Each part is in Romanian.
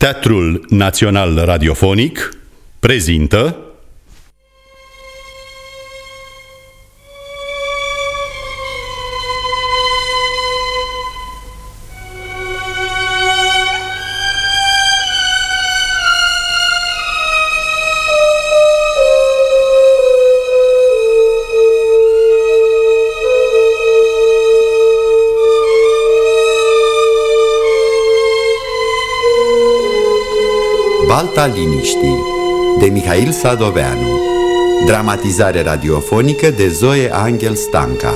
Teatrul Național Radiofonic prezintă Mihail Sadoveanu. Dramatizare radiofonică de Zoe Angel Stanca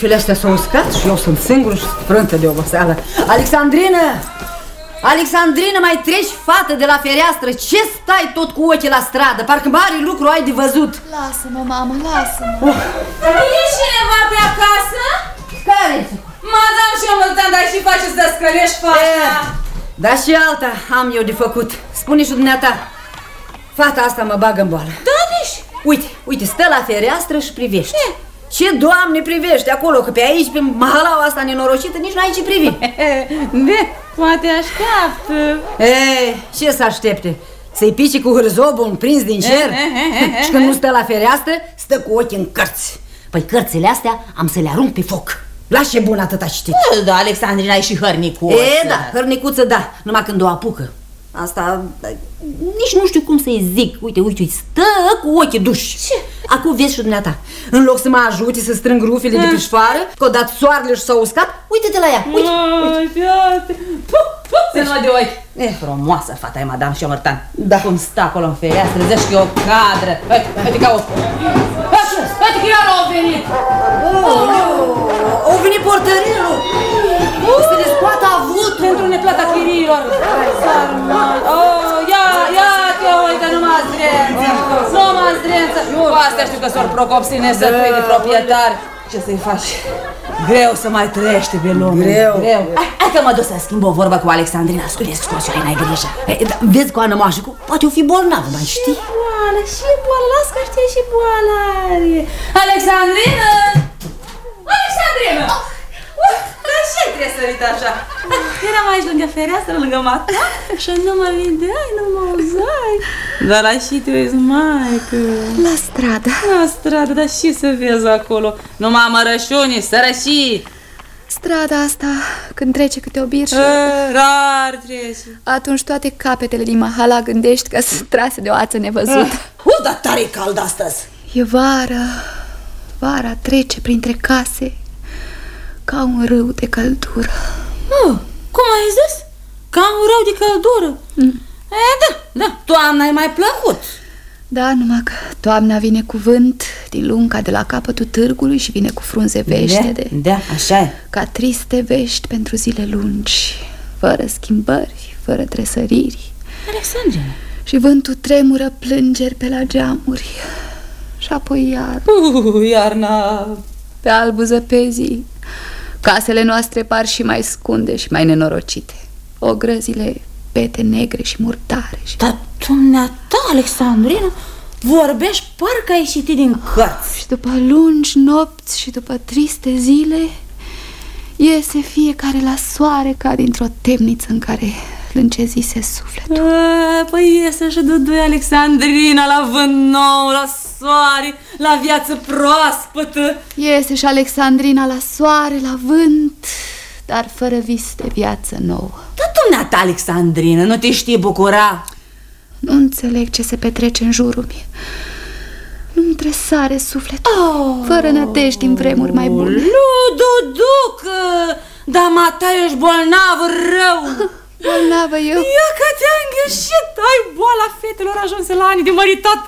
Oh, rufile astea s-au uscat și eu sunt singur și sprântă de oboseală. Alexandrină! Alexandrină, mai treci, fată, de la fereastră. Ce stai tot cu ochii la stradă? Parcă mare lucru ai de văzut. Lasă-mă, mamă, lasă-mă E cineva pe acasă? Care? Madame și Omultan, dar și faceți să scălești fata Da și alta am eu de făcut. Spune și dumneata. Fata asta mă bagă în boală. Da, nici Uite, uite, stă la fereastră și privește. Ce doamne privește acolo, că pe aici, pe mahalaua asta nenorocită, nici nu ai ce privi. De, poate așteaptă E, ce să aștepte? Să-i pice cu hârzobul un prins din cer? Și când nu stă la fereastră, stă cu ochii în cărți. Păi cărțile astea am să le arunc pe foc. Lasă ce bun atâta citit. Da, Alexandrina, ai și hărnicuță E, da, hărnicuță, da, numai când o apucă. Asta, da, nici nu știu cum să-i zic. Uite, uite, stă cu ochii duși. Ce? Acum vezi și dumneata. În loc să mă ajute să strâng rufile de pe șoară, că o dat soarele și s-a uscat, uite-te la ea, uite, uite. Se nu de ochi Eh. Frumoasă fata e Madame și Omultan Da. Cum stă acolo în fereastră, zici că e o cadră Uite, uite ca o... Uite, uite că iar au venit Oh, au venit portărilor. Să le scoată avut. Pentru neplata chiriilor Sarman Oh, ia, ia te uite, numai zdrență Numai zdrență Cu astea știu că s-or procopsi nesătui de proprietari Ce să-i faci? Greu să mai trăiește pe lume Greu. Greu Hai, hai că mă duc să schimb o vorbă cu Alexandrina Să o vezi scos eu, n-ai grijă E, da, vezi cu Ana Moașicu, poate o fi bolnav, mai știi? Boală, și boală, las că știe și boală are Alexandrina! Alexandrina! Dar ce trebuie să uite așa? Eram aici lângă fereastră, lângă mata Și nu mă vedeai, nu mă auzai. Dar la și tu ești maică La stradă. La stradă, dar și să vezi acolo? Numai mărășuni, sărășii! Strada asta, când trece câte o birșă E, Rar trece. Atunci toate capetele din mahala gândești că sunt trase de o ață nevăzută. U, dar tare e cald astăzi. E vară Vara trece printre case Ca un râu de căldură. Oh, cum ai zis? Ca un rău de căldură? Mm. E, da, da, toamna e mai plăcut. Da, numai că toamna vine cu vânt din lunca de la capătul târgului și vine cu frunze veștede Da, așa e. Ca triste vești pentru zile lungi Fără schimbări, fără tresăriri. Alexandrina Și vântul tremură plângeri pe la geamuri. Și apoi iar. Uh, Iarna. Pe albul zăpezii Casele noastre par și mai scunde și mai nenorocite. Ogrăzile pete negre și murdare și... Dar dumneata, Alexandrina Vorbești parcă ai citit din cărți. Și după lungi nopți și după triste zile Iese fiecare la soare ca dintr-o temniță în care lâncezise sufletul. A, Păi iese și dudui Alexandrina la vânt nou, la soare, la viață proaspătă. Iese și Alexandrina la soare, la vânt Dar fără vis de viață nouă. Dar dumneata, Alexandrina, nu te știi bucura? Nu înțeleg ce se petrece în jurul meu Nu-mi tresare sufletul Oh. Fără nădejdi în vremuri mai bune. Lududucă, dar mata ești bolnav rău Bolnavă eu. Ia că te-a îngheșit, ai boala fetelor ajunse la ani de măritat.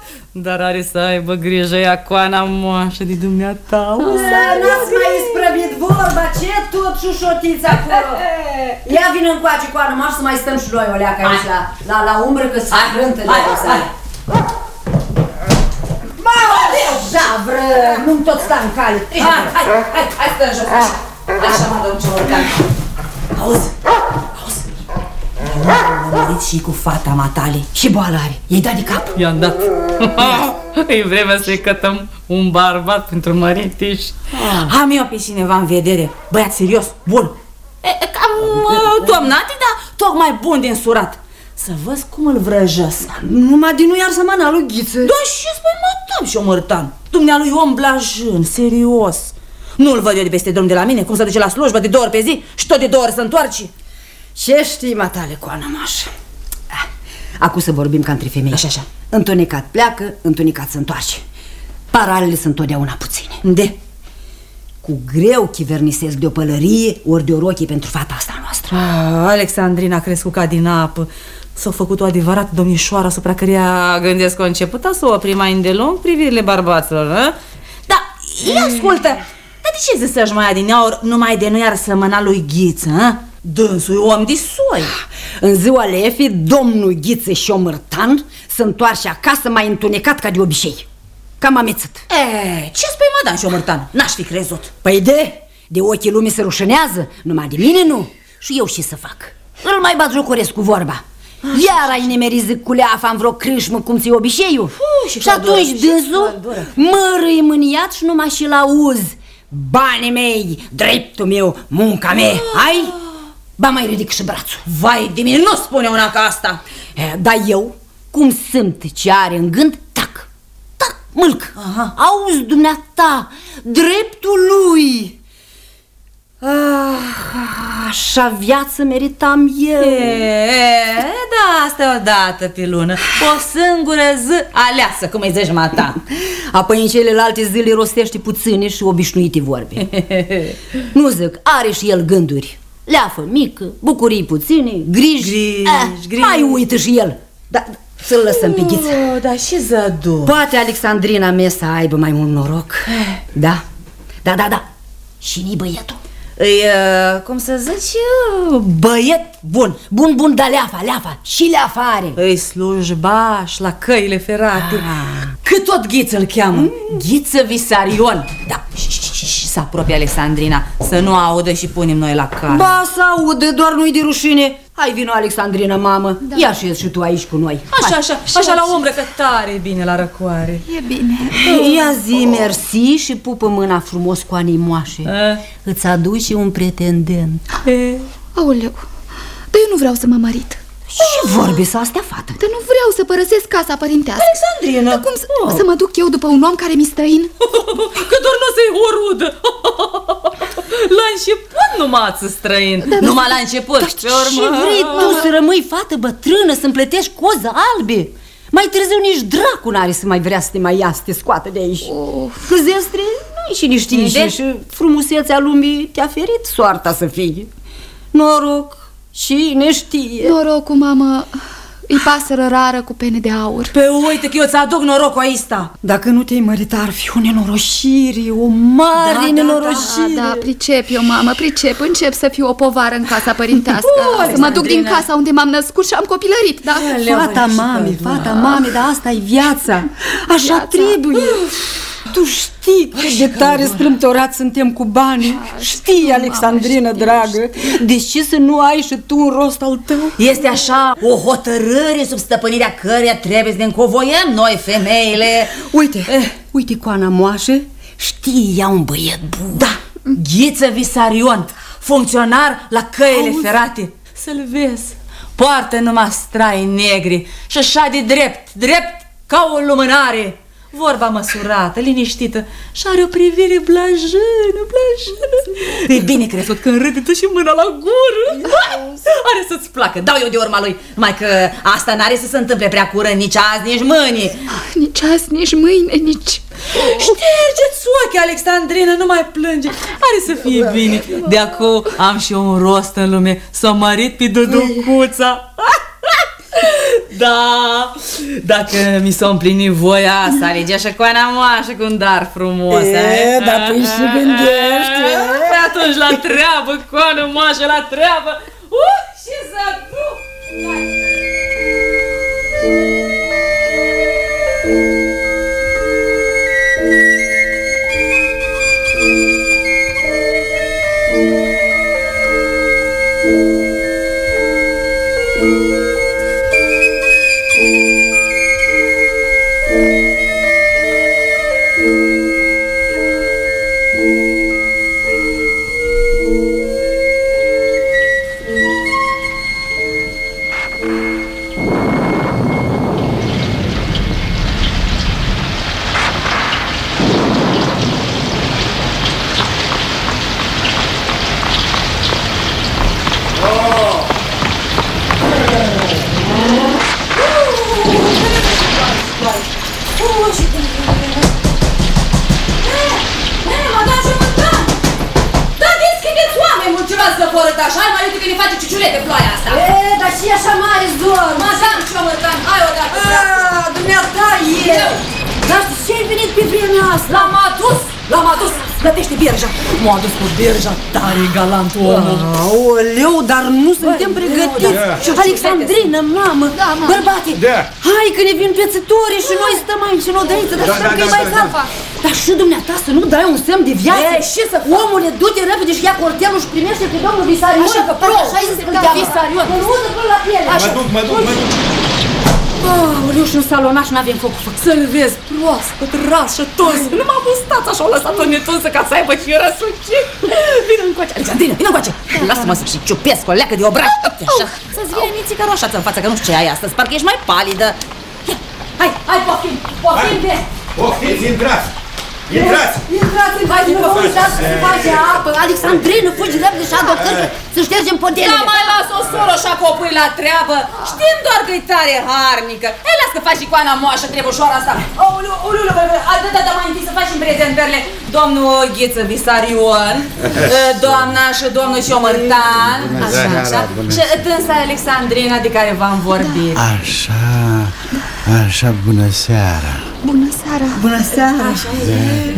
Dar are să aibă grijă ea coana moașă de dumneata. Să nu-ți mai isprăvi tot șușotiți acolo. Ia vină încoace cu Ana, să mai stăm și noi o leacă aici la, la, la umbră că se frântă de hai, Javră, nu-mi tot sta în cale. Hai, hai, hai, hai, stă în jos, așa. Așa, mă, domn Ciorcan. Auzi, auzi. Am murit și cu fata matale. Și boală are, i-ai dat de cap. I-am dat. e vremea să-i cătăm un barbat pentru măritiș. Am eu pe cineva în vedere. Băiat serios, bun. E, e, cam uh, domnati, dar tocmai bun din surat. Să văd cum îl vrăjesc. Numai din nu iar să mă lui Ghiță. Da, și spui mă, tam și omărtan. Dumnealui om blajân, serios. Nu-l văd eu de peste drum de la mine, cum se duce la slujbă de două ori pe zi și tot de două ori să întoarce. Ce știi, matale, cu Anamaș? Acum să vorbim ca între femei. Așa, așa. Întunecat pleacă, întunecat se întoarce. Paralele sunt totdeauna puține. De? Cu greu chivernisesc de o pălărie ori de o rochie pentru fata asta noastră. Ah, Alexandrina a crescut ca din apă. S-a făcut o adevărată domnișoară asupra căreia gândesc că a început să o opri mai îndelung privirile bărbaților, a? Da, ia ascultă, dar de ce zici mai adineauri numai de nu iar sămâna lui Ghiță, a? Dânsul e om de soi. În ziua lefi, domnul Ghiță și Omărtan se întoarce acasă mai întunecat ca de obicei. Cam amețit. E, ce spui, mă, și Omărtan? N-aș fi crezut. Păi de, de ochii lumii se rușânează, numai de mine nu. Și eu și să fac. Îl mai bat jocoresc cu vorba. Iar ai nimerit zic cu leafa în vreo crâșmă cum ți-e obiceiul Uf, și Și atunci căldură, și dânsul căldură. mărâi mâniat și numai și-l auzi Banii mei, dreptul meu, munca mea, ai? Ba mai ridic și brațul Vai de mine, nu spune una ca asta. e, Dar eu, cum simt ce are în gând, tac, tac, mâlc Aha. Auzi dumneata, dreptul lui Ah, așa viață meritam eu E, da, asta e o dată pe lună. O singură zi aleasă, cum îi zici mata. Apoi în celelalte zile rostește puține și obișnuite vorbe Nu zic, are și el gânduri Leafă mică, bucurii puține, griji, Griji, griji. Mai uită și el. Dar să-l lăsăm pe ghiță. Oh, dar și zădu. Poate Alexandrina mea să aibă mai mult noroc. Da, da, da, da. Și ni băietul Îi, uh, cum să zici, uh, băiet bun. Bun, bun, da leafa, leafa Și leafa are Îi slujbaș la căile ferate. Cât tot ghiță îl cheamă. Ghiță Visarion. Da, și, și, și, și să apropie Alexandrina, să nu audă și punem noi la care. Ba, să audă, doar nu-i de rușine Hai vino Alexandrina, mamă da. Ia și și tu aici cu noi Așa, așa, așa la umbră, că tare e bine la răcoare. E bine. Ia zi mersi și pupă mâna frumos cu animoașe A. Îți aduci un pretendent E, Aoleu, dar eu nu vreau să mă marit. Ce vorbe să astea, fată? Dar nu vreau să părăsesc casa părintească. Alexandrina. Dar cum să, să mă duc eu după un om care mi străin? Că doar nu o să-i o rudă. La început numai ați străin. Numai la început. Pe Ce urmă... vrei tu să rămâi fată bătrână, să-mi plătești coză albe? Mai târziu nici dracu n-are să mai vrea să te mai ia, să te scoată de aici Că zestre, nu și niște De? și, și frumusețea lumii te-a ferit soarta să fii Noroc, cine știe Norocul, mamă, îi pasără rară cu pene de aur. Pe uite că eu ți-aduc norocul ăsta. Dacă nu te-ai mărit, ar fi o nenorocire, o mare Da, da, nenorocire. Da, da, pricep eu, mamă, pricep. Încep să fiu o povară în casa părintească. Oh, să mă duc din Alexandrina. casa unde m-am născut și am copilărit, da? Aleu, Fata băi, și mame, pe- fata mame, dar asta e viața Așa Viața. trebuie Tu știi cât de tare strâmtorat suntem cu banii Știi, Alexandrină, dragă Deci ce să nu ai și tu un rost al tău? Este așa o hotărâre sub stăpânirea căreia trebuie să ne încovoiem noi, femeile. Uite, uite coana moașă Știi, ea un băiet bun Da, Ghiță Visarion, funcționar la căile Auzi? ferate. Să-l vezi. Poartă numai strai negri și așa de drept, drept ca o lumânare. Vorba măsurată, liniștită și are o privire blajână, blajână. E bine crezut când râde tu și mâna la gură. Are să-ți placă. Dau eu de urma lui. Numai că asta n-are să se întâmple prea curând nici azi, nici mâini. Nici azi, nici mâine, nici... Ștergeți ochii, Alexandrina, nu mai plânge Are să fie bine De acum am și eu un rost în lume S-o mărit pe Duducuța Da, dacă mi s-a împlinit voia Să alege așa cu Ana Moașă cu un dar frumos E, eh? dar tu și gândești, e? Păi atunci Atunci la treabă, coană moașă, la treabă! Uh, adus cu birja, tare galant omul! Aoleu, dar nu suntem pregătiți! Alexandrină, mamă, Da, mamă. bărbate, Da. hai că ne vin piețătorii și noi stăm aici în odăiță, dar Da, stăm da, că e da, mai da, cald. Dar și dumneata să nu dai un semn de viață? E, și să fac? Omule, du-te repede și ia cortelul și primește pe domnul Visarion. Așa că plouă. Așa zis că Da, cheamă. Visarion. Îl udă până la piele. Mă duc, mă duc, mă duc. Aoleu, și în salonaș n-avem foc. Să-l vezi proaspăt, ras și tos. Nu m-a gustat așa, o lăsat-o netunsă ca să aibă și răsucit. Vină încoace, Alexandrina, vină încoace. Lasă-mă să și ciupesc o leacă de obraj. Uite așa, să-ți vină nițică roșață în față, că nu știu ce ai astăzi. Parcă ești mai palidă. Ia, Hai, hai, poftim, poftim, Hai. vezi. Poftiți, intrați! Intrați! Intrați în casă, vă uitați să se face apă. Alexandrină, fugi repede și adu cărcă să ștergem Da, podelele. mai las o soră așa că o pui la treabă. Știm doar că e tare harnică. Hai, las că faci și coana moașă, trebușoara asta. Aoleu, aoleu, aoleu, da, da, da, mai întâi să facem prezentările. Domnul Ghiță Visarion, doamna și domnul Șomărtan, așa, așa. Și tânsa Alexandrina de care v-am vorbit. Așa, așa, bună seara Bună seara! Bună seara!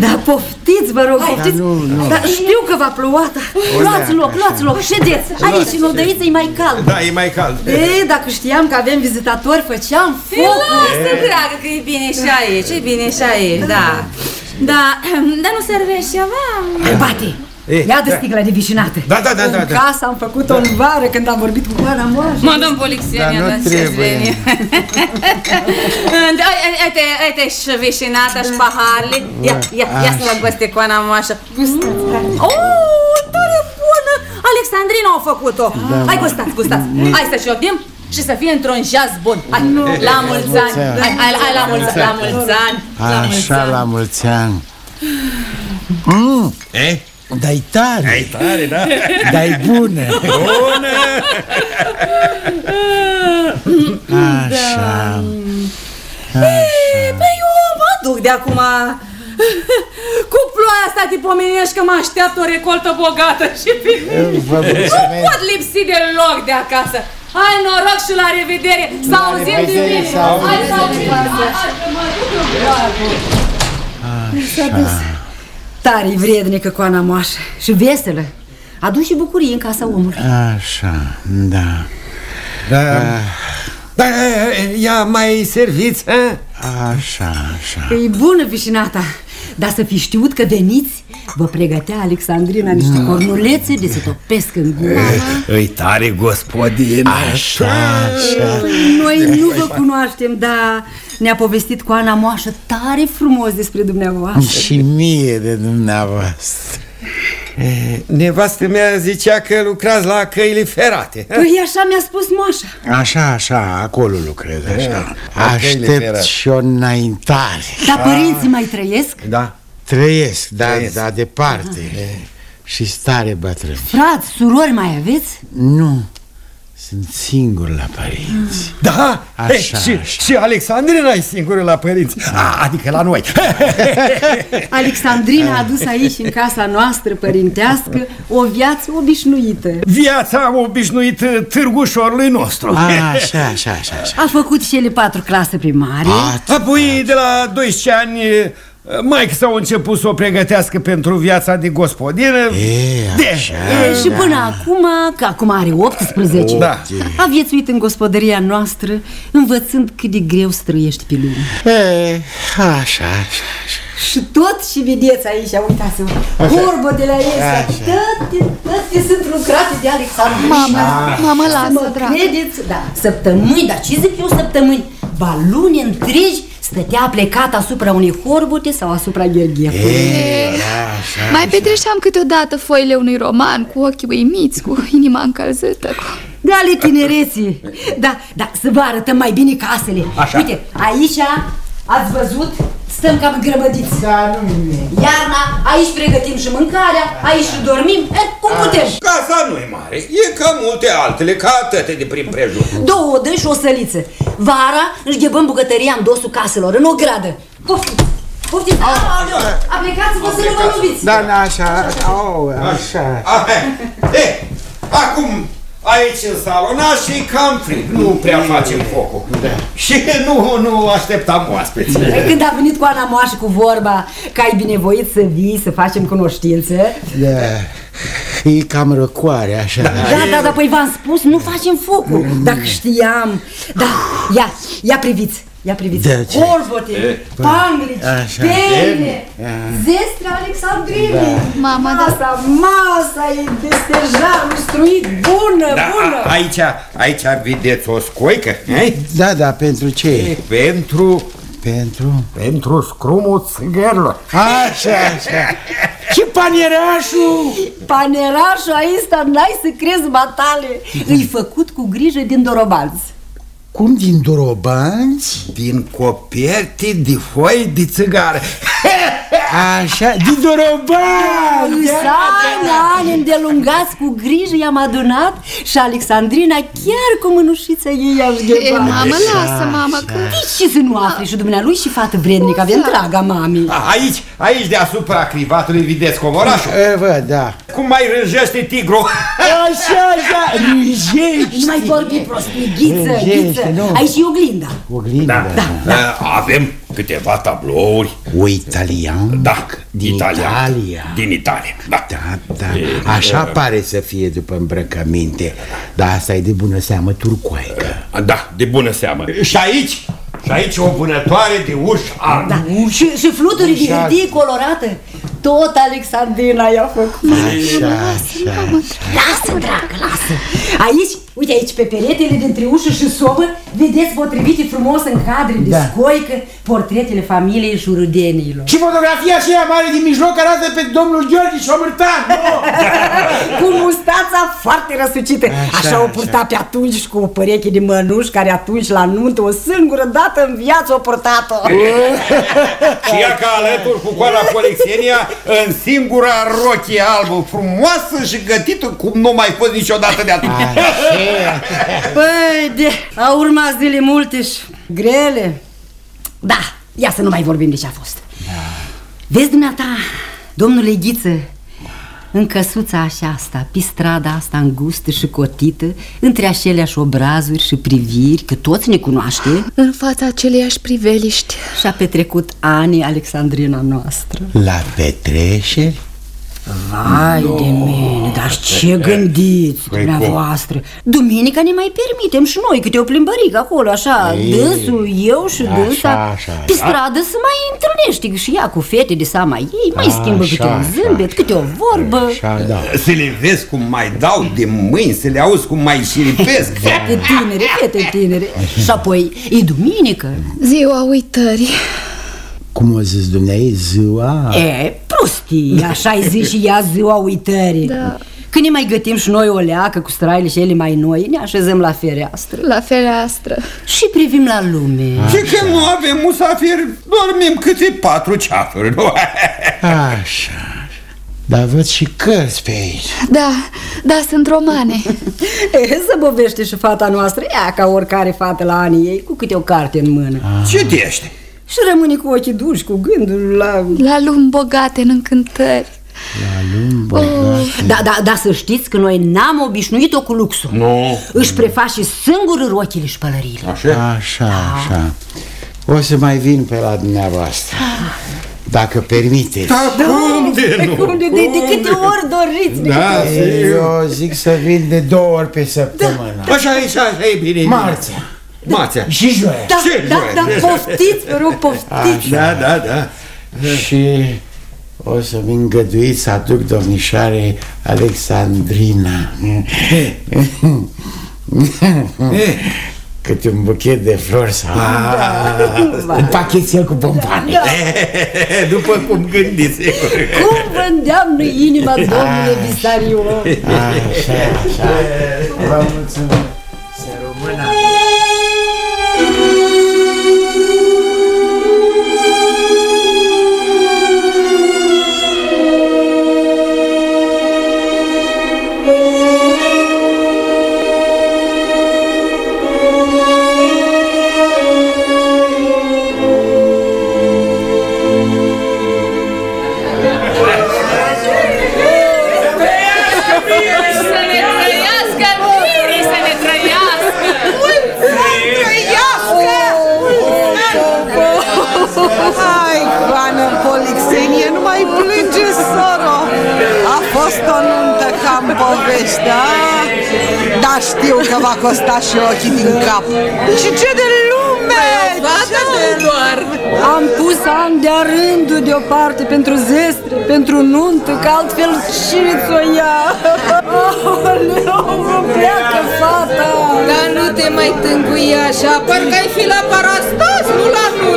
Da, poftiți, vă rog, poftiți! nu, nu. Dar știu că v-a plouat. Luați loc, luați loc, ședeți! Aici, în odăiță, e mai cald. Da, e mai cald. Ei, dacă știam că avem vizitatori, făceam Fii foc. lasă, dragă, că e bine și aici, e bine și aici, da. Da, dar nu servești ceva? Bate, E, ia de da. sticla de vișinată. Da, da, da, da, În da. casă am făcut-o în vară când am vorbit cu Oana Moașă. Mă dăm polixienia, Dar nu dar ce trebuie. Uite, uite și vișinata și paharele. Ia, ia, ia să mă goste cu Ana Moașă. Oh, tare bună! Alexandrina a făcut-o. Hai, gustați, gustați. Hai să ciocnim și să fie într-un jas bun. Hai, la mulți ani. Hai, hai, hai, la mulți ani. La mulți ani. La mulți Așa, ani. la mulți ani mm, E? Dar-i tare, Ai tare, da? dar-i bună Bună! Așa, Păi eu mă duc de acum. Cu ploaia asta te pomenești că mă așteaptă o recoltă bogată și bine. Vă Nu mulțumesc. pot lipsi deloc de acasă. Hai noroc și la revedere. Să auzim de revedere, bine să auzim Hai de să auzim bine. Hai, hai, că mă duc eu bravo. Tare vrednică cu Ana Moașă și veselă. Adu și bucurie în casa omului. Așa, da Da, da, ia mai serviți, a? Așa, așa E bună vișinata, dar să fi știut că veniți, vă pregătea Alexandrina niște cornulețe de se topesc în gură. Îi tare gospodin Așa, așa Noi nu vă cunoaștem, dar ne-a povestit cu Ana Moașă tare frumos despre dumneavoastră. Și mie de dumneavoastră Nevastă mea zicea că lucrați la căile ferate a? Păi așa mi-a spus Moașa. Așa, așa, acolo lucrez, așa la căile Aștept ferate. și o înaintare Dar părinții mai trăiesc? Da Trăiesc, da, Trăiesc. da, departe Și stare bătrân Frați, surori mai aveți? Nu, sunt singur la părinți Da, Așa, e, și, așa. și Alexandrina e singură la părinți A, Adică la noi Alexandrina a adus aici, în casa noastră părintească, o viață obișnuită. Viața obișnuită târgușorului nostru Așa, așa, așa, așa. A făcut și ele patru clase primare. A, Apoi de la 12 ani Mai că s-au început să o pregătească pentru viața de gospodină. E, de, așa, E, și până acum, că acum are 18 Da. A viețuit în gospodăria noastră Învățând cât de greu să trăiești pe lume. E, așa, așa, așa. Și tot și vedeți aici, uitați-vă Corbotele astea Toate, toate sunt lucrate de Alexandru Mamă, mamă, Să lasă, mă dragă. credeți, da, săptămâni, dar ce zic eu săptămâni? Ba luni întregi stătea plecat asupra unei horbote sau asupra gherghefului Mai petreceam câteodată foile unui roman Cu ochii uimiți, cu inima încălzită cu... De ale tinereții! Da, da, să vă arătăm mai bine casele. Așa. Uite, aici ați văzut, stăm cam grămădiți Da, nu Iarna, aici pregătim și mâncarea, aici și dormim. Eh, Cum putem? Casa nu e mare, e ca multe altele, ca atâte de prin prejur. Două odăi și o săliță. Vara își ghebăm bucătăria în dosul caselor, în o gradă Poftiți, poftiți, aoleu, aplicați-vă să nu vă loviți Da, da, așa, au, așa. Ah, eh, acum, aici în salonaj și cam frig, nu prea facem focul. Și nu, nu așteptam oaspeți. Când a venit cu Ana Moașă cu vorba că ai binevoit să vii, să facem cunoștință? Da, e cam răcoare, așa. Da, da, da, păi v-am spus, nu facem focul. Dacă știam Da, ia, ia priviți Ia priviți, Da, ce? Horbote, panglici, Așa. pene, zestre Alexandrini Mama, da. Masa, masa e de stejar, ustruit, bună, Da, bună a- aici, aici vedeți o scoică, eh? Da, da, pentru ce? Pentru, Pentru... pentru scrumul țigărilor. Așa, așa. Și panierașul? Panerașul ăsta, n-ai să crezi matale Îi făcut cu grijă din dorobanți Cum din dorobanți? Din coperte de foi de țigară. Așa, din dorobanți! Însă ani, ani îndelungați cu grijă i-am adunat Și Alexandrina chiar cu mânușița ei a E, șghebat mamă, lasă, mamă, că... De ce să nu afli și dumnealui și fată vrednică Avem draga mami A, Aici, aici deasupra crivatului vedeți comorașul. E, vă, da. Cum mai rânjește tigru. Așa, așa, rânjești. Nu mai vorbi prostii, ghiță, Rânjește, ghiță nu. Aici e oglinda Oglinda, da. Da. Avem câteva tablouri. O italian? Da, Din italian. Italia. Din Italia, da. Da, da. Așa pare să fie după îmbrăcăminte, dar asta e de bună seamă turcoaică. Da, de bună seamă. Și aici, și aici o vânătoare de uși albă. da. și, și fluturi de Așa. hârtie colorată Tot Alexandrina i-a făcut Așa, așa. Lasă, dragă, lasă Aici, uite aici, pe peretele dintre ușă și sobă Vedeți potrivite frumos în cadre de Da. scoică Portretele familiei și rudenilor Și fotografia aceea mare din mijloc arată pe domnul Gheorghe Șomârtan, nu? Cu mustața foarte răsucită Așa, Așa, o purta pe atunci și cu o păreche de mănuși Care atunci la nuntă o singură dată în viață o purtat-o Și ea ca alături cu coala Polixenia în singura rochie albă, frumoasă și gătită cum nu mai fost niciodată de atunci. Păi, de, au urmat zile multe și grele. Da, ia să nu mai vorbim de ce a fost. Vezi dumneata, domnule Ghiță În căsuța așa asta, pe strada asta îngustă și cotită Între aceleași obrazuri și priviri, că toți ne cunoaște. În fața aceleiași priveliști. Și-a petrecut ani Alexandrina noastră. La petreceri? Vai de mine, dar ce gândiți dumneavoastră Duminica ne mai permitem și noi câte o plimbărică acolo, așa Dânsul, eu și Așa, dânsa așa. Pe stradă se mai întâlnește și ea cu fete de seama ei Mai schimbă Așa, câte un așa. zâmbet, câte o vorbă Așa, da. Să le vezi cum mai dau de mâini, să le auzi cum mai șiripesc. Fete tinere, fete tinere Și apoi e duminică Ziua uitării Cum o zis dumneai, ziua? E, prostii, așa-i zi și ea ziua uitării Da. Când ne mai gătim și noi o leacă cu straile și ele mai noi Ne așezăm la fereastră La fereastră și privim la lume Și când nu avem musafiri, dormim câte patru ceafuri, nu? Așa. Dar văd și cărți pe aici. Da, da, sunt romane E, să bovește și fata noastră Ea ca oricare fată la anii ei Cu câte o carte în mână Citește. Și rămâne cu ochii duși, cu gândul la... La lumi bogate în încântări Da, da, da, să știți că noi n-am obișnuit-o cu luxul Nu. Își preface singur rochile și pălăriile Așa? Așa, așa. O să mai vin pe la dumneavoastră. dacă permiteți. Da, cum de nu? Cum de, de, de câte ori doriți? de Da, câte ori. sigur. Eu zic să vin de două ori pe săptămână. Așa e, așa e bine. Marțea Marțea. și joia. Da, Ce da, joie? da, poftiți, vă rog, poftiți. Da, da, da. Și o să-mi îngăduiți să aduc domnișoare Alexandrina Câte un buchet de flori sau un pachetel cu bomboane După cum gândiți. Cum vă îndeamnă inima, domnule Visariu? Așa, așa Vă mulțumesc Hai, Coană Polixenie, nu mai plânge, soro A fost o nuntă ca în povești, da? Dar știu că va costa și ochii din cap Și ce de lume! Ce de doar! Am pus ani de-a rândul deoparte pentru zestre, pentru nuntă, că altfel cine ți-o ia? Aoleu, mă pleacă fata! Dar nu te mai tângui așa, parcă ai fi la parastas, nu la nuntă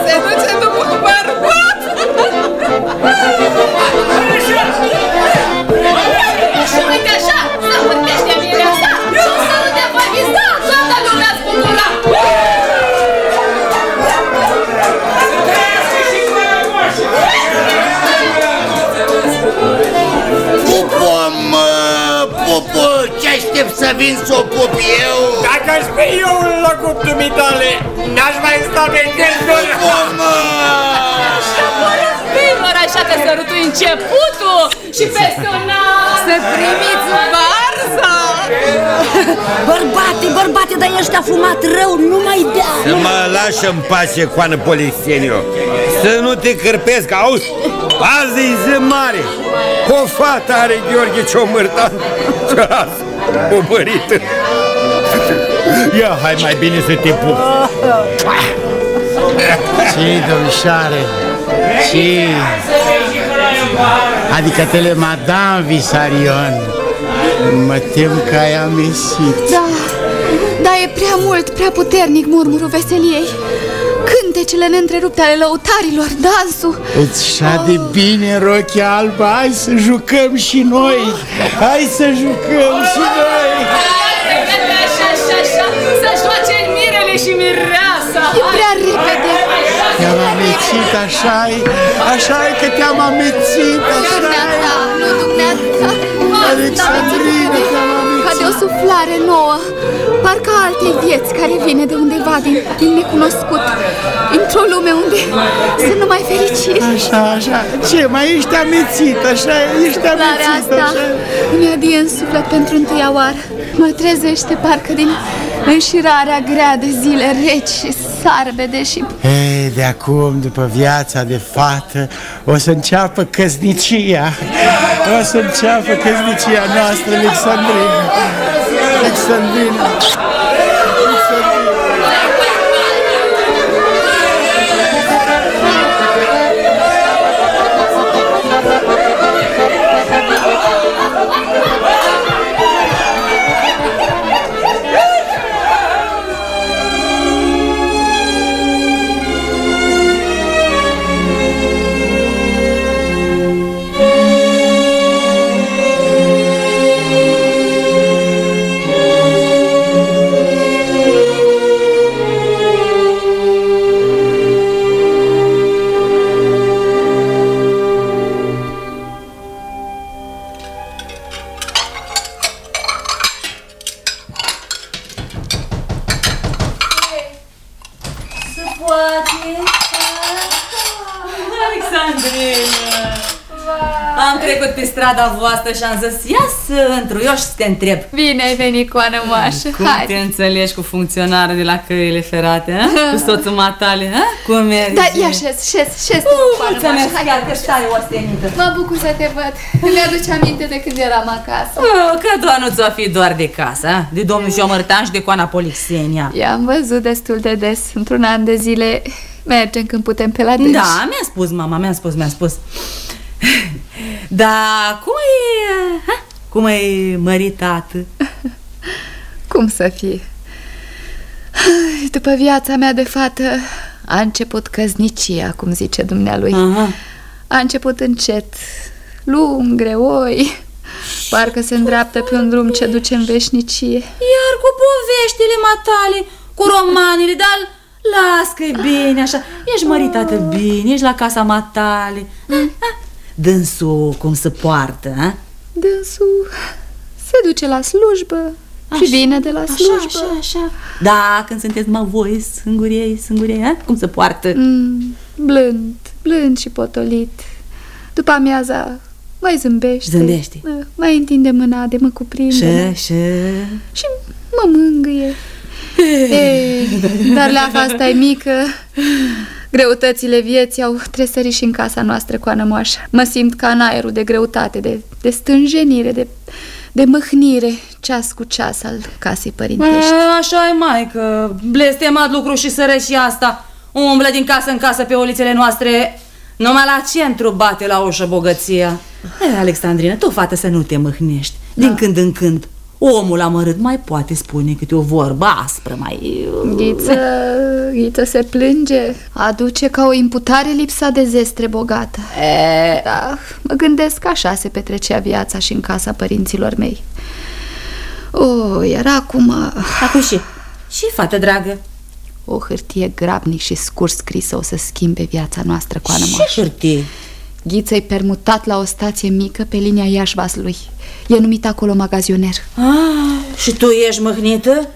duce, se duce după bărbat aștept să vin să o pup eu? Dacă aș fi eu în locul dumitale, n-aș mai sta pe gânduri. Pupă, mă! Bilor, așa că sărutul începutul și peste un an Să primiți barza Bărbate, bărbate, dar ești afumat rău, nu mai dea! Să mă lași în pace, Coană Polisenio Să nu te cârpesc, auzi? Azi e zi mare O fată are Gheorghe Ciomârtan O mărită Ia, hai mai bine să te pup. Ce, domnișoare? Ce? Adică tele Madame Visarion. Mă tem că ai amesit Da, da, e prea mult, prea puternic murmurul veseliei Cântecele neîntrerupte ale lăutarilor, dansul. Îți șade bine rochia albă? Hai să jucăm și noi. Hai să jucăm și noi. Așa, așa, așa, să joace mirele și mireasa. E prea repede. Te-am amețit, așa e. Așa e că te-am amețit Așa Dumneata, nu dumneata. Alexandrina, te-am amețit Ca de o suflare nouă. Parcă altei vieți care vine de undeva din, din necunoscut Într-o lume unde sunt numai fericiri. Așa, așa. Ce, mai ești amețit, așa? Ești Suflarea amețit, asta așa? îmi adie în suflet pentru întâia oară. Mă trezește parcă din înșirarea grea de zile reci și sarbede și Ei, de acum, după viața de fată, o să înceapă căsnicia. O să înceapă căsnicia noastră, Alexandrina. Alexandrina. Voastră și am zis Ia să întruioși să te întreb. Bine ai venit, coană moașă Cum Hai. te înțelegi cu funcționarul de la căile ferate, ha? Cu soțul matale, ha? Cum mergi? Da, ia șez, șez, șez Uh, coană mulțumesc, moașă chiar că stai ostenită Mă bucur să te văd. Îmi aduce aminte de când eram acasă. Oh, Că doar nu ți-o fi doar de casă, ha? De domnul Jomărtan și de coana Polixenia I-am văzut destul de des Într-un an de zile. Mergem când putem pe la dânsi Da, mi-a spus mama, mi-a spus, mi-a spus Dar cum e, ha? cum e măritat? Cum să fie? Ai, După viața mea de fată A început căznicia, cum zice dumnealui Aha. A început încet Lung, greoi Parcă se îndreaptă pe un drum ce duce în veșnicie Iar cu poveștile matale, cu romanile, dar las că e bine așa Ești măritată bine, ești la casa matale Ha? Dânsul cum se poartă, ha? Dânsul se duce la slujbă Și vine de la slujbă. Așa, așa, așa Da, când sunteți mă voi, sânguriei, sânguriei, ha? Cum se poartă? Mm, blând, blând și potolit. După amiaza mai zâmbește. Zâmbește. Mai întinde mâna de mă cuprinde. Și, și... Și mă mângâie. Ei, Dar leafa asta e mică Greutățile vieții au tresărit și în casa noastră cu anămoașă. Mă simt ca în aerul de greutate, de, de stânjenire, de, de mâhnire Ceas cu ceas al casei părintești. A, Așa e, maică, blestemat lucru și sărășia asta. Umblă din casă în casă pe ulițele noastre. Numai la centru bate la ușă bogăția. E, Alexandrina, tu, fată, să nu te mâhnești. Din când în când Omul amărât mai poate spune câte o vorbă aspră mai... Ghiță, Ghiță se plânge. Aduce ca o imputare lipsa de zestre bogată. E, Da, mă gândesc că așa se petrecea viața și în casa părinților mei. O, iar acum Acum și, și fată dragă? o hârtie grabnic și scurs scrisă o să schimbe viața noastră cu anămoașă. Ce hârtie? Ghiță e permutat la o stație mică pe linia Iași-Vaslui E numit acolo magazioner Ah, și tu ești mâhnită?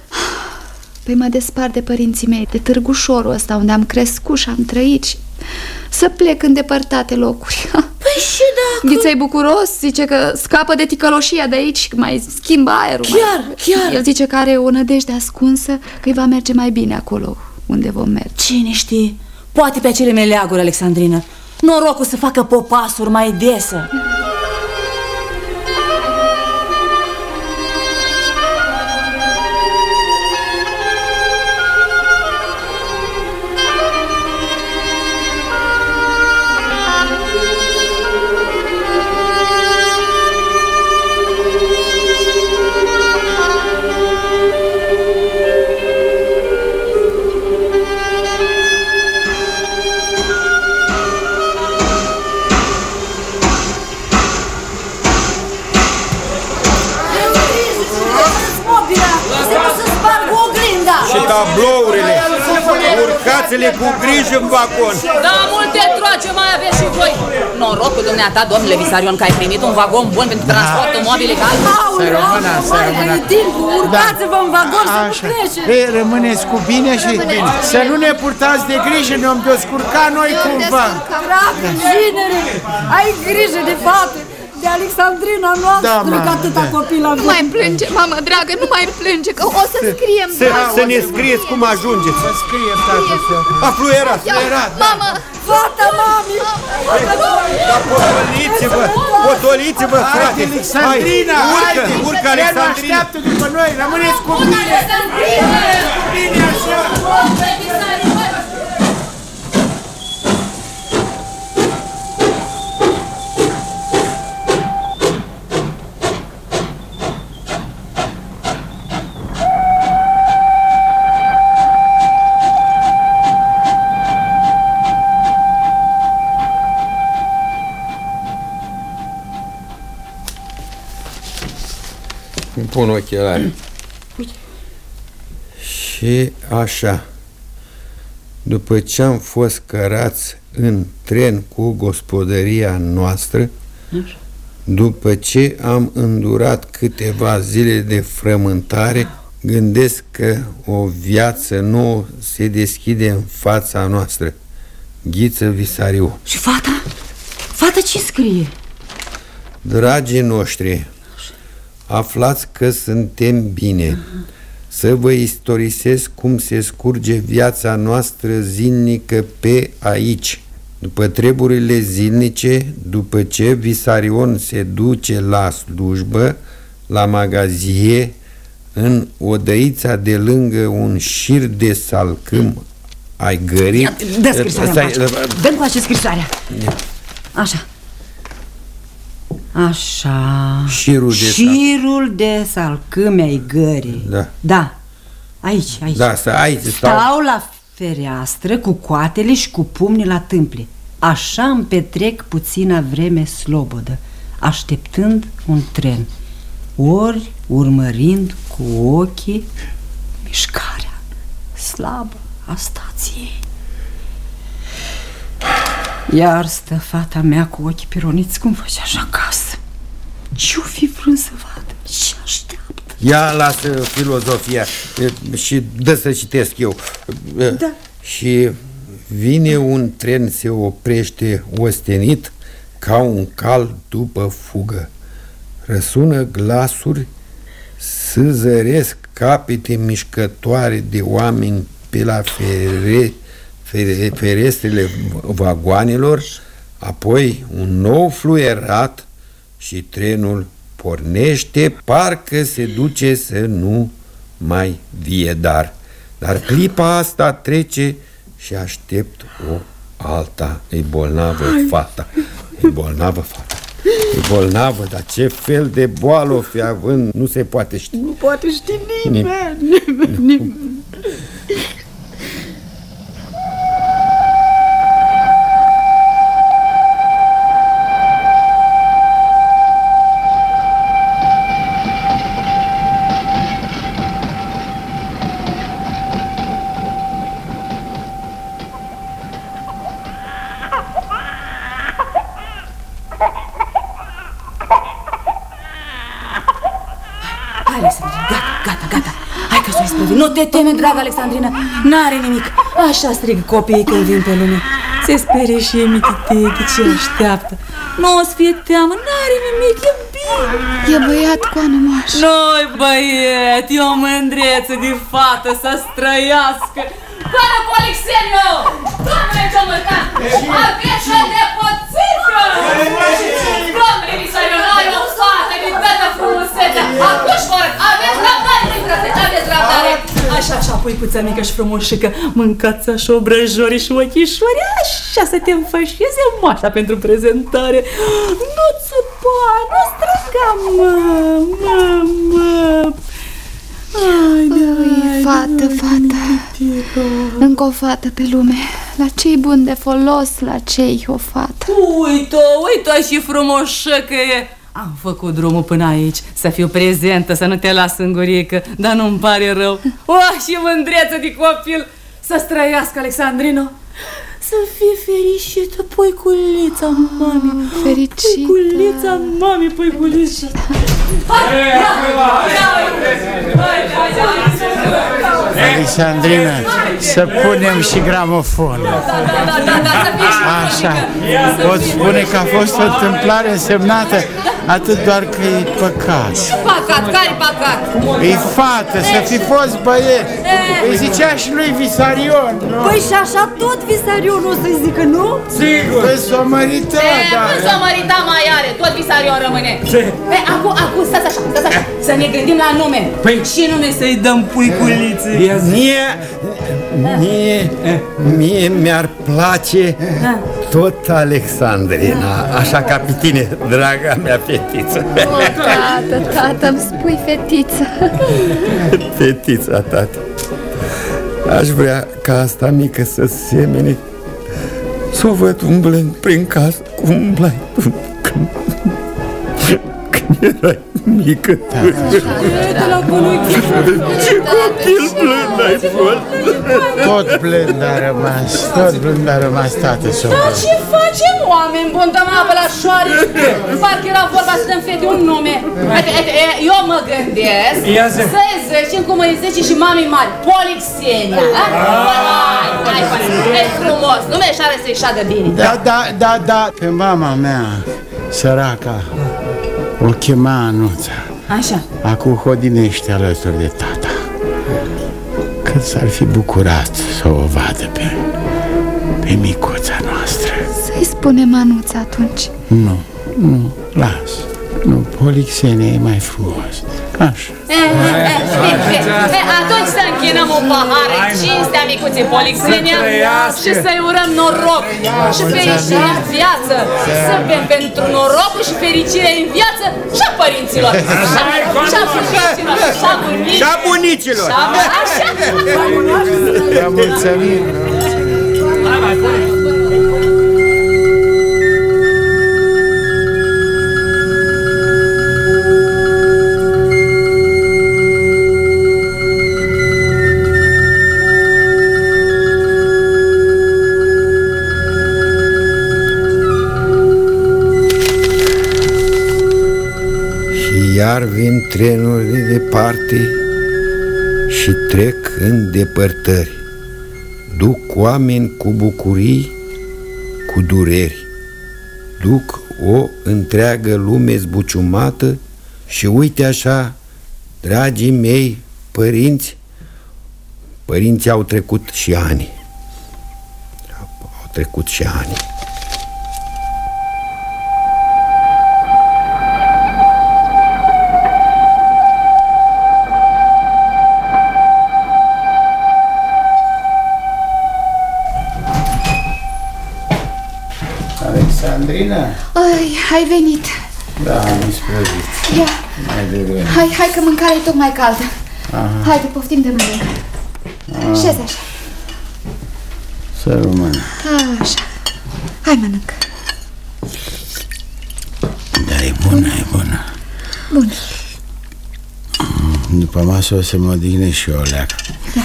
Păi mă despart de părinții mei, de târgușorul ăsta unde am crescut și am trăit și să plec în depărtate locuri. Păi și dacă... Ghiță e bucuros, zice că scapă de ticăloșia de aici, că mai schimbă aerul. Chiar, mai... chiar. El zice că are o nădejde ascunsă, că îi va merge mai bine acolo unde vom merge. Cine știe? Poate pe acele meleaguri, Alexandrină Norocul să facă popasuri mai desă Urcați-le cu grijă în vagon Da, multe troace mai aveți și voi. Norocul dumneata, domnule Visarion, că ai primit un vagon bun pentru transportul mobile ca Să rămână, să rămână. Urcați-vă în vagon să nu Așa. plece. Ei, rămâneți cu bine și să nu ne purtați de grijă, ne-om descurca noi cumva. Dragă, ginere, ai grijă de fată De Alexandrina noastră, Da, că mamă, atâta da. copii la Nu mai plânge, mamă dragă, nu mai plânge, că o să scriem Să, da, să o ne scrieți cum ajungeți Să scrie, tată, să... Afluierat Era, da. Mamă, Fata, mami! Dar potoliți-vă Potoliți-vă, frate Haide, Alexandrina, Hai, urcă, haide! urcă, El Alexandrina așteaptă după noi, rămâneți cu bine! Cu bine așa! Pun ochelari Și așa. După ce am fost cărați în tren cu gospodăria noastră După ce am îndurat câteva zile de frământare Gândesc că o viață nouă se deschide în fața noastră. Ghiță Visariu. Și fata? Fata ce scrie? Dragii noștri, aflați că suntem bine. Să vă istorisesc cum se scurge viața noastră zilnică pe aici. După treburile zilnice, după ce Visarion se duce la slujbă, la magazie, în odăița de lângă un șir de salcâm ai gării... Dă scrisoarea Stai, încoace. Dă încoace scrisoarea. Așa. Așa. Șirul de Șirul de salcâme ai gării. Da. Da. Aici, aici. Da, să aici stau. Stau la fereastră cu coatele și cu pumnii la tâmple. Așa îmi petrec puțină vreme slobodă, așteptând un tren, ori urmărind cu ochii mișcarea slabă a stației. Iar stă fata mea cu ochii pironiți cum făcea așa acasă. Ce-o fi vrând să vadă? Ce așteaptă? Ia lasă filozofia e, și dă să citesc eu. E, Da. Și vine un tren, se oprește ostenit ca un cal după fugă. Răsună glasuri, sâzăresc capete mișcătoare de oameni pe la fere, fere, ferestrele vagoanelor, apoi un nou fluierat și trenul pornește, parcă se duce să nu mai vie dar. Dar clipa asta trece și aștept o alta. E bolnavă fata. E bolnavă fata. E bolnavă, dar ce fel de boală o fi având, nu se poate ști. Nu poate ști nimeni, nimeni, nimeni. Hai, teme, dragă Alexandrina N-are nimic Așa strig copiii când vin pe lume Se sperie și e mititete ce așteaptă Nu o să fie teamă, n-are nimic, e bine E băiat cu anămaș Noi băiet, e o mândreță de fată să străiască Doamne Polixeniu! Doamne Ciomărcan! Aveți o nepoțică! Doamne Visarion, ai o fată de toată frumusețea! Acuși, Așa, așa, puicuța mică și frumoșică, mâncați așa obrăjori și ochișori, așa să te înfășieze moașa pentru prezentare. Nu țupa, nu striga, mă, mă, mă. Haide, haide, Fată, fată. Încă o fată pe lume. La ce-i bun de folos, la ce-i o fată. Uite, uite și frumoșă că e Am făcut drumul până aici Să fiu prezentă, să nu te las în gurică Dar nu-mi pare rău. Oh, și mândreță de copil Să străiască, Alexandrino Să fie fericită, puiculița mami Fericită Puiculița mami, puiculița Hai, Alexandrina, să punem și gramofon. Așa. Pot spune că a fost o întâmplare însemnată atât doar că e păcat. Păcat, care păcat? E fată, să fi fost băiet. Îi zicea și lui Visarion, nu? Păi și așa tot Visarion o să-i zică, nu? Sigur. Păi s-o mărita, E, da. nu s-o mărita mai are, tot visarion rămâne E, acum, acum, stați așa, stați așa Să ne gândim la nume Păi- Și nume să-i dăm puiculițe Mie, mie, mie mi-ar place tot Alexandrina, așa ca pe tine, draga mea fetiță. Tată, tată, îmi spui fetiță Fetița, tată. Aș vrea ca asta mică să semene Să o văd umblând prin casă. Cum umblai tu. Când, când erai mică. De la bunul Ce copil blând ai fost. Tot blând a rămas, tot blând a rămas, tată, să Dar ce facem, oameni buni, dăm apă la șoare Parcă era vorba să dăm fete un nume. Uite, uite, e, Eu mă gândesc Ia zi. Să-i zicem cum îi zice și mamii mari Polixenia. A? Hai, hai, hai, e frumos, nume și are să-i șadă bine. Da, da, da, da, pe mama mea, săraca, O chema Anuța Așa. Acum hodinește alături de tata. Cât s-ar fi bucurat să o vadă pe, pe micuța noastră. Să-i spune Manuța atunci. Nu, nu, las Nu, Polixenia e mai frumos. Așa. Atunci să închinăm o pahară cinstea micuții Polixenia și să-i urăm noroc. Și fericire în viață. Să bem pentru norocul și fericire în viață și a părinților. Și a părinților, și a bunicilor. Și a bunicilor. Și a Așa. Vă mulțumim. Și iar vin trenuri de departe Și trec în depărtări. Duc oameni cu bucurii, cu dureri. Duc o întreagă lume zbuciumată Și uite așa, dragii mei părinți Părinții au trecut și ani. Au trecut și ani Alexandrina? Ai, ai venit. Da, am spus Ia, Mai devreme. Hai, hai că mâncarea e tocmai caldă. Aha. Haide, poftim de mâine. Ah. Șezi așa. Să rămână. Așa. Hai mănânc. Da, e bună, e bună. Bun. După masă o să mă odihnesc și eu o leacă Da.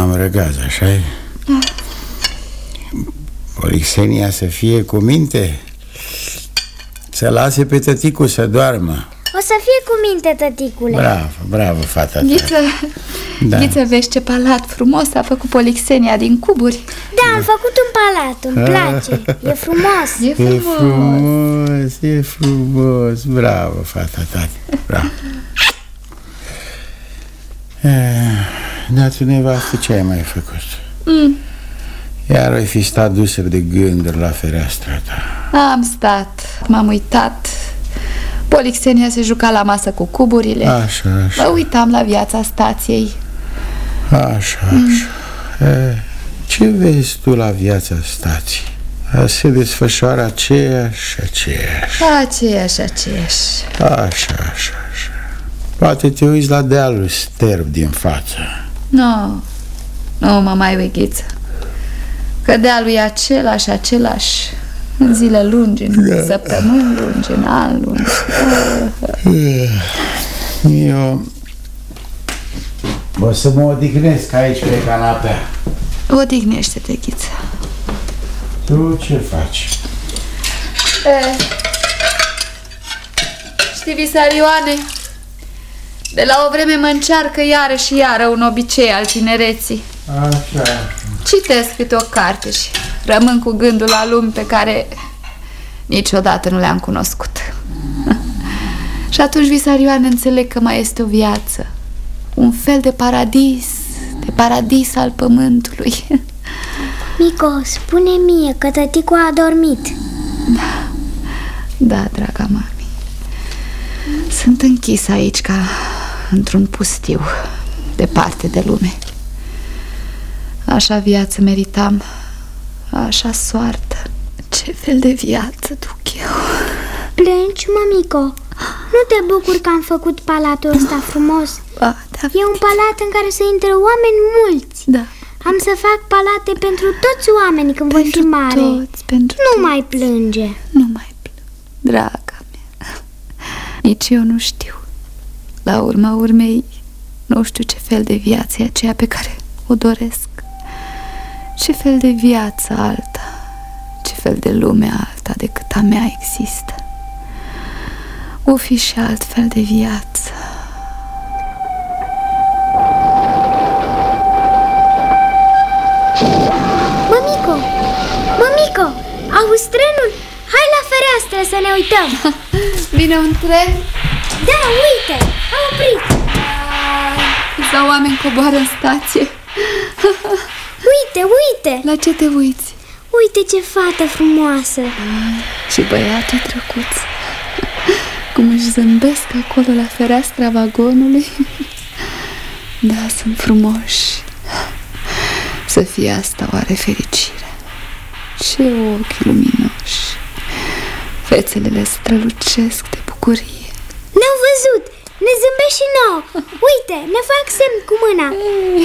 Am răgaz, așa -i? Da. Polixenia să fie cu minte? Să lase pe tăticul să doarmă. O să fie cu minte, tăticule. Bravo, bravo, fata ta. Ghiță, Da. Ghiță, vezi ce palat frumos a făcut Polixenia din cuburi. Da, am făcut un palat, îmi place. E frumos. E E frumos, e frumos. Bravo, fata ta. Bravo. Eh, Dar tu, nevastă, ce ai mai făcut? mm, Iar ai fi stat dusă de gânduri la fereastra ta. Am stat, m-am uitat. Polixenia se juca la masă cu cuburile. Așa, așa. Mă uitam la viața stației. Așa, așa. Eh, Ce vezi tu la viața stației? Se desfășoară aceeași, aceeași. Aceeași, aceeași. Așa, așa, așa. Poate te uiți la dealul sterb din față. Nu, nu mă mai uichiță Că dealul e același, același. În zile lungi, în Da. săptămâni lungi, în ani lungi. Eu o să mă odihnesc aici pe canapea. Odihnește-te, Ghiță Tu ce faci? e, Știi, Visarioane De la o vreme mă încearcă iară și iară un obicei al tinereții Așa Citesc câte o carte și rămân cu gândul la lumi pe care niciodată nu le-am cunoscut. și atunci, Visarioane, înțeleg că mai este o viață. Un fel de paradis, de paradis al pământului. Mico, spune mie că tăticul a dormit da, draga mami. Sunt închis aici ca într-un pustiu, departe de lume. Așa viață meritam, așa soartă. Ce fel de viață duc eu? Plângi, mămico. Nu te bucur că am făcut palatul ăsta frumos. Ba, da, E un palat în care să intre oameni mulți. Da. Am să fac palate pentru toți oamenii când voi fi mare. toți, pentru Nu mai plânge. Nu mai plâng, draga mea. Nici eu nu știu. La urma urmei Nu știu ce fel de viață e aceea pe care o doresc Ce fel de viață alta Ce fel de lume alta decât a mea există? O fi și alt fel de viață. Mămico, mămico, auzi trenul? Hai la trebuie să ne uităm. Vine un tren? Da, uite, a oprit. Sau oameni coboară în stație Uite, uite! La ce te uiți? Uite ce fată frumoasă! Și băiatul drăguț Cum își zâmbesc acolo la fereastra vagonului. Da, sunt frumoși. Să fie asta oare fericire? Ce ochi luminoși. Fețele le strălucesc de bucurie. Ne-au văzut, ne zâmbesc și nouă. Uite, ne fac semn cu mâna.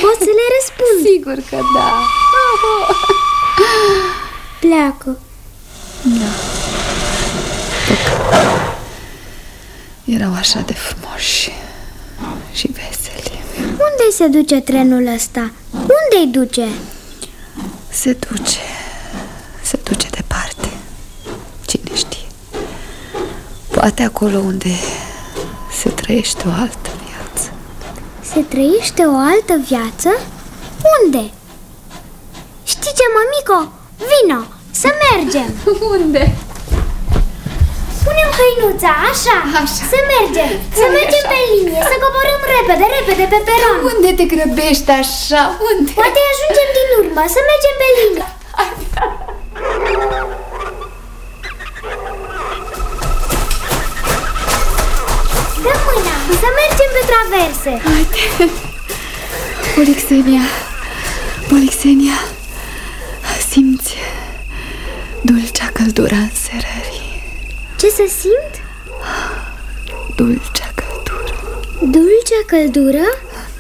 Pot să le răspund. Sigur că da. Pleacă. Da. Păcat. Erau așa de frumoși și veseli. Unde se duce trenul ăsta? Unde-i duce? Se duce, se duce departe. Cine știe? Poate acolo unde se trăiește o altă viață Se trăiește o altă viață? Unde? Știi ce, mămico? Vino, să mergem Unde? Punem hăinuța, așa, așa. Să mergem, să mergem pe linie Să coborâm repede, repede pe peron Unde te grăbești așa? Unde? Poate ajungem din urmă, să mergem pe linie Dă mâna, să mergem pe traverse. Haide. Polixenia. Polixenia. Simți dulcea căldura înserării Ce să simt? Dulcea căldură. Dulcea căldură?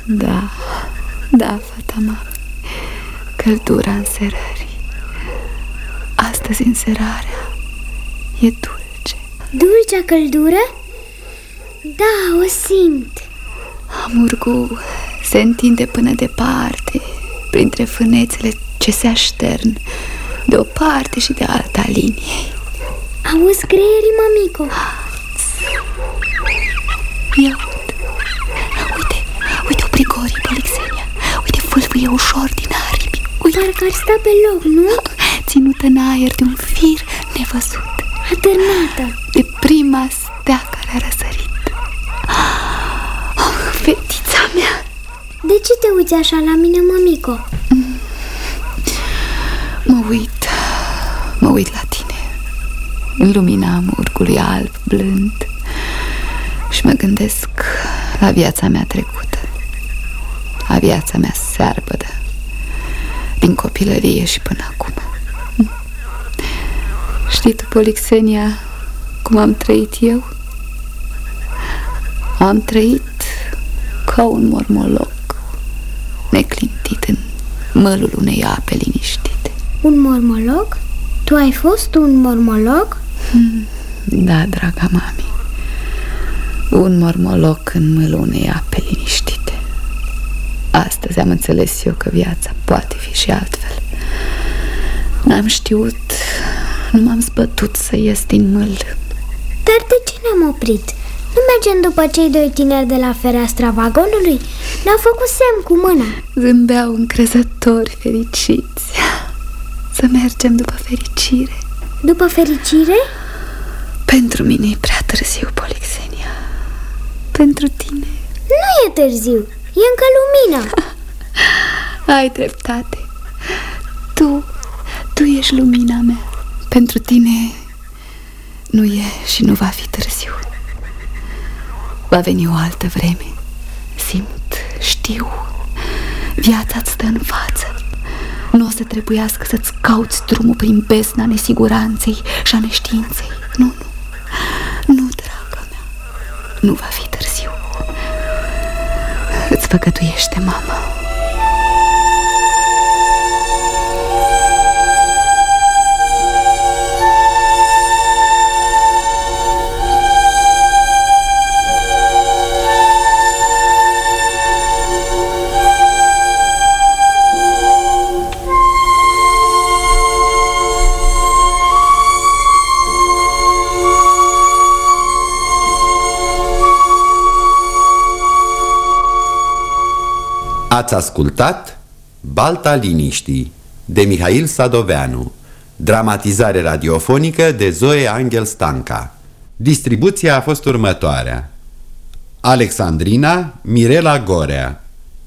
Da, da, fata mea. Căldura înserării Astăzi înserarea e dulce. Dulcea căldură? Da, o simt. Amurgu se întinde până departe Printre fânețele ce se aștern De o parte și de alta liniei. Auzi greierii, mămico? Ia uite. Uite, uite oprigorii, Polixenia. Uite, fâlfâie ușor din aripi. Uite. Parcă ar sta pe loc, nu? Ținută în aer de un fir nevăzut. Atârnată. De prima stea care a răsărit De ce te uiți așa la mine, mămico? Mă uit, mă uit la tine. În lumina murgului alb blând. Și mă gândesc la viața mea trecută. La viața mea searbădă. Din copilărie și până acum. Știi tu, Polixenia, cum am trăit eu? Am trăit ca un mormoloc Neclintit în mălul unei ape liniștite Un mormolog? Tu ai fost un mormolog? Da, draga mami Un mormoloc în mălul unei ape liniștite Astăzi am înțeles eu că viața poate fi și altfel N-am știut, nu m-am zbătut să ies din mâl Dar de ce ne-am oprit? Nu mergem după cei doi tineri de la fereastra vagonului? Ne-au făcut semn cu mâna. Zâmbeau încrezători fericiți. Să mergem după fericire. După fericire? Pentru mine e prea târziu, Polixenia. Pentru tine. Nu e târziu, e încă lumină. Ai dreptate. Tu, tu ești lumina mea. Pentru tine nu e și nu va fi târziu Va veni o altă vreme. Simt, știu. Viața îți stă în față. Nu o să trebuiască să-ți cauți drumul prin besna nesiguranței și a neștiinței. Nu, nu, nu, draga mea. Nu va fi târziu. Îți făgăduiește, mama Ați ascultat Balta Liniștii de Mihail Sadoveanu Dramatizare radiofonică de Zoe Angel Stanca. Distribuția a fost următoarea. Alexandrina Mirela Gorea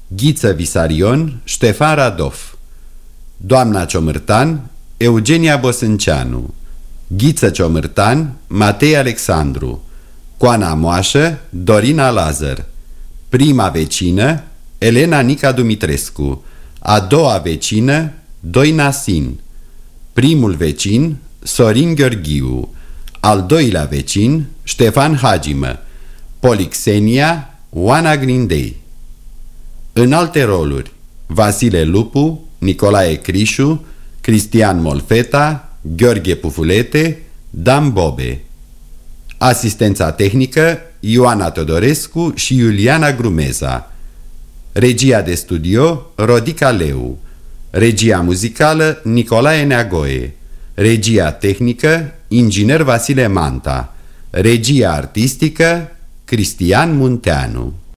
Ghiță Visarion Ștefan Radov Doamna Ciomârtan Eugenia Bosânceanu Ghiță Ciomârtan Matei Alexandru Coana Moașă Dorina Lazar Prima vecină Elena Nica Dumitrescu A doua vecină Doina Sin Primul vecin Sorin Gheorghiu Al doilea vecin Ștefan Hagimă Polixenia Oana Grindei. În alte roluri Vasile Lupu Nicolae Crișu Cristian Molfeta Gheorghe Pufulete Dan Bobe. Asistența tehnică Ioana Todorescu și Iuliana Grumeza Regia de studio Rodica Leu. Regia muzicală Nicolae Neagoe. Regia tehnică Inginer Vasile Manta. Regia artistică Cristian Munteanu